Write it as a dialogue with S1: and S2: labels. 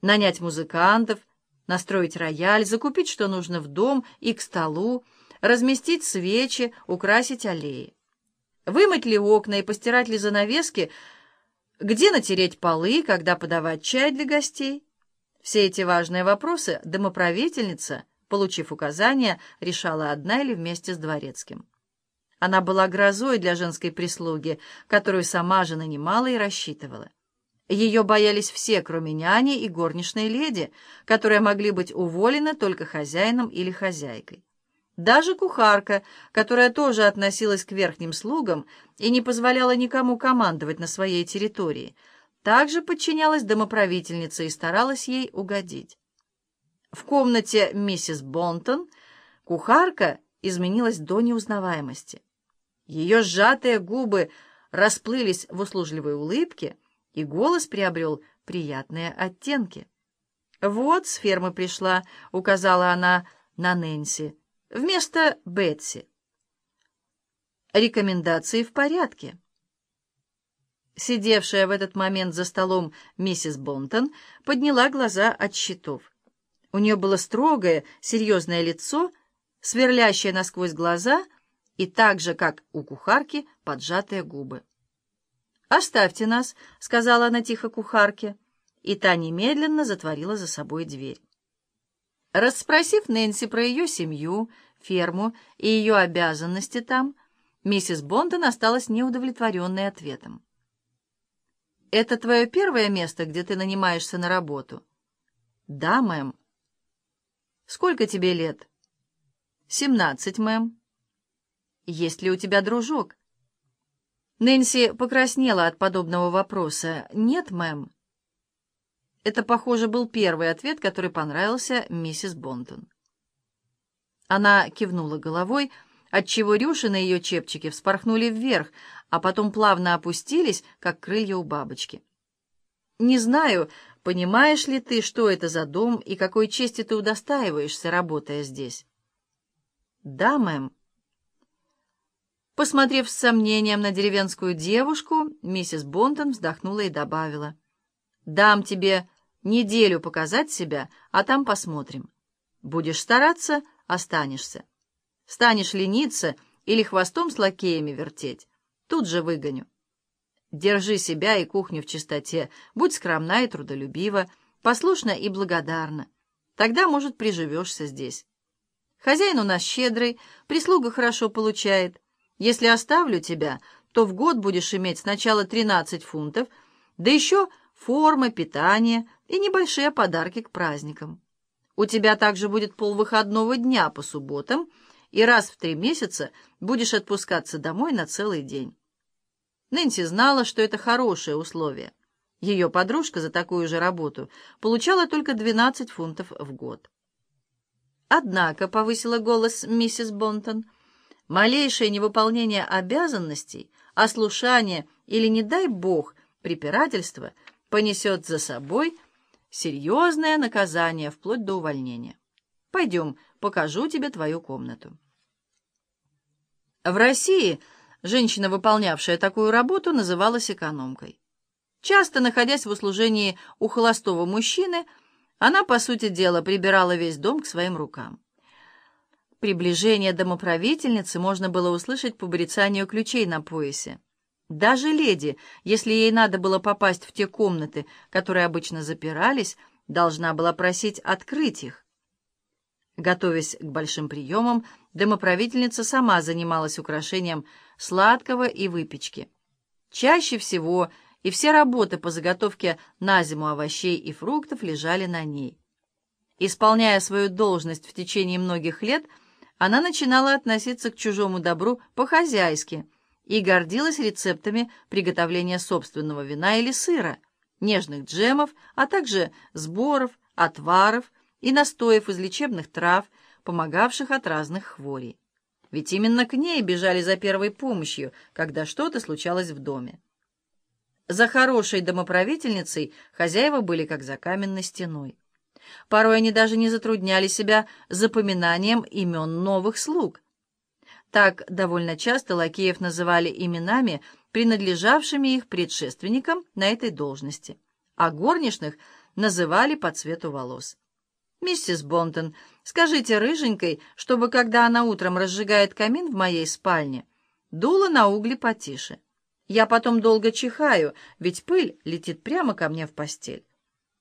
S1: Нанять музыкантов, настроить рояль, закупить, что нужно в дом и к столу, разместить свечи, украсить аллеи. Вымыть ли окна и постирать ли занавески, где натереть полы, когда подавать чай для гостей. Все эти важные вопросы домоправительница, получив указания, решала одна или вместе с дворецким. Она была грозой для женской прислуги, которую сама же нанимала и рассчитывала. Ее боялись все, кроме няни и горничной леди, которые могли быть уволены только хозяином или хозяйкой. Даже кухарка, которая тоже относилась к верхним слугам и не позволяла никому командовать на своей территории, также подчинялась домоправительнице и старалась ей угодить. В комнате миссис Бонтон кухарка изменилась до неузнаваемости. Ее сжатые губы расплылись в услужливой улыбке, и голос приобрел приятные оттенки. «Вот с фермы пришла», — указала она на Нэнси, — «вместо Бетси». «Рекомендации в порядке». Сидевшая в этот момент за столом миссис Бонтон подняла глаза от счетов. У нее было строгое, серьезное лицо, сверлящее насквозь глаза и так же, как у кухарки, поджатые губы. «Оставьте нас», — сказала она тихо кухарке, и та немедленно затворила за собой дверь. Расспросив Нэнси про ее семью, ферму и ее обязанности там, миссис Бондон осталась неудовлетворенной ответом. «Это твое первое место, где ты нанимаешься на работу?» «Да, мэм». «Сколько тебе лет?» «Семнадцать, мэм». «Есть ли у тебя дружок?» Нэнси покраснела от подобного вопроса. «Нет, мэм». Это, похоже, был первый ответ, который понравился миссис Бонтон. Она кивнула головой, отчего рюши на ее чепчике вспорхнули вверх, а потом плавно опустились, как крылья у бабочки. «Не знаю, понимаешь ли ты, что это за дом и какой чести ты удостаиваешься, работая здесь?» «Да, мэм». Посмотрев с сомнением на деревенскую девушку, миссис Бонтон вздохнула и добавила. «Дам тебе неделю показать себя, а там посмотрим. Будешь стараться — останешься. Станешь лениться или хвостом с лакеями вертеть, тут же выгоню. Держи себя и кухню в чистоте, будь скромна и трудолюбива, послушна и благодарна. Тогда, может, приживешься здесь. Хозяин у нас щедрый, прислуга хорошо получает — если оставлю тебя, то в год будешь иметь сначала 13 фунтов, да еще форма, питание и небольшие подарки к праздникам. У тебя также будет полвыходного дня по субботам, и раз в три месяца будешь отпускаться домой на целый день. Нэнси знала, что это хорошее условие. Ее подружка за такую же работу получала только 12 фунтов в год. Однако, — повысила голос миссис Бонтон, — Малейшее невыполнение обязанностей, ослушание или, не дай бог, препирательство понесет за собой серьезное наказание вплоть до увольнения. Пойдем, покажу тебе твою комнату. В России женщина, выполнявшая такую работу, называлась экономкой. Часто находясь в услужении у холостого мужчины, она, по сути дела, прибирала весь дом к своим рукам. Приближение домоправительницы можно было услышать по брецанию ключей на поясе. Даже леди, если ей надо было попасть в те комнаты, которые обычно запирались, должна была просить открыть их. Готовясь к большим приемам, домоправительница сама занималась украшением сладкого и выпечки. Чаще всего и все работы по заготовке на зиму овощей и фруктов лежали на ней. Исполняя свою должность в течение многих лет, она начинала относиться к чужому добру по-хозяйски и гордилась рецептами приготовления собственного вина или сыра, нежных джемов, а также сборов, отваров и настоев из лечебных трав, помогавших от разных хворей. Ведь именно к ней бежали за первой помощью, когда что-то случалось в доме. За хорошей домоправительницей хозяева были как за каменной стеной. Порой они даже не затрудняли себя запоминанием имен новых слуг. Так довольно часто лакеев называли именами, принадлежавшими их предшественникам на этой должности, а горничных называли по цвету волос. «Миссис Бонтон, скажите рыженькой, чтобы, когда она утром разжигает камин в моей спальне, дула на угли потише. Я потом долго чихаю, ведь пыль летит прямо ко мне в постель».